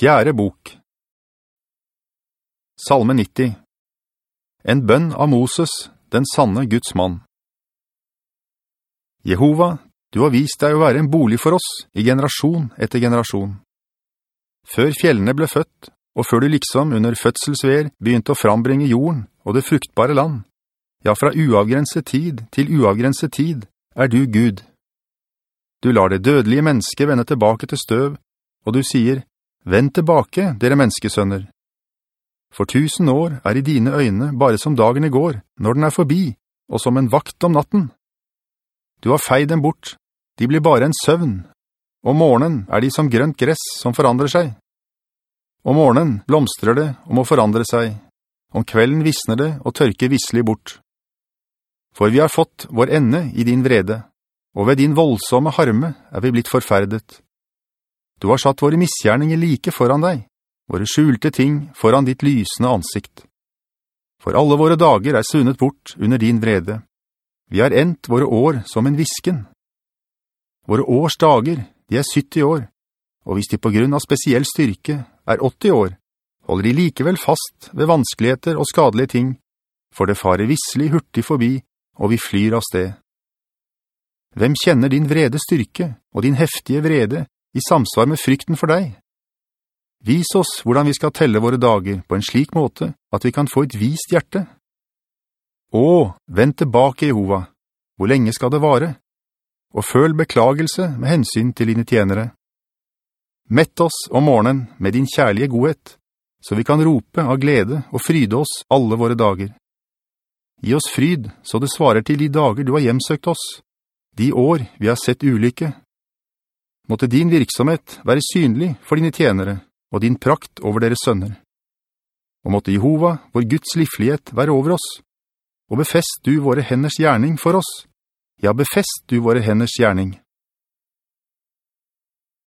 Fjerde bok Salme 90 En bønn av Moses, den sanne Guds mann. Jehova, du har vist deg å være en bolig for oss i generasjon etter generasjon. Før fjellene ble født, og før du liksom under fødselsver begynte å frambringe jorden og det fruktbare land, ja, fra uavgrenset tid til uavgrenset tid, er du Gud. Du lar det dødelige mennesket vende tilbake til støv, og du sier, Vend tilbake, dere menneskesønner. For tusen år er i dine øyne bare som dagen i går, når den er forbi, og som en vakt om natten. Du har feid dem bort, de blir bare en søvn. Om morgenen er de som grønt gress som forandrer seg. Om morgenen blomstrer det og må forandre seg. Om kvelden visner det og tørker visselig bort. For vi har fått vår ende i din vrede, og ved din voldsomme harme er vi blitt forferdet. Du har satt våre misgjerninger like foran deg, våre skjulte ting foran ditt lysende ansikt. For alle våre dager er sunnet bort under din vrede. Vi har endt våre år som en visken. Våre års dager, de er 70 år, og hvis de på grunn av spesiell styrke er 80 år, holder de likevel fast ved vanskeligheter og skadelige ting, for det farer visselig hurtig forbi, og vi flyr av sted. Hvem kjenner din vrede styrke og din heftige vrede i samsvar med frykten for deg. Vis oss hvordan vi skal telle våre dager på en slik måte at vi kan få et vist hjerte. Å, vent tilbake, Jehova. Hvor lenge skal det vare? Og føl beklagelse med hensyn til dine tjenere. Mett oss om morgenen med din kjærlige godhet, så vi kan rope av glede og fryde oss alle våre dager. Gi oss fryd, så det svarer til de dager du har hjemsøkt oss, de år vi har sett ulykke, måtte din virksomhet være synlig for dine tjenere og din prakt over deres sønner. Og måtte Jehova, vår Guds livlighet, være over oss. Og befest du våre henders gjerning for oss. Ja, befest du våre henders gjerning.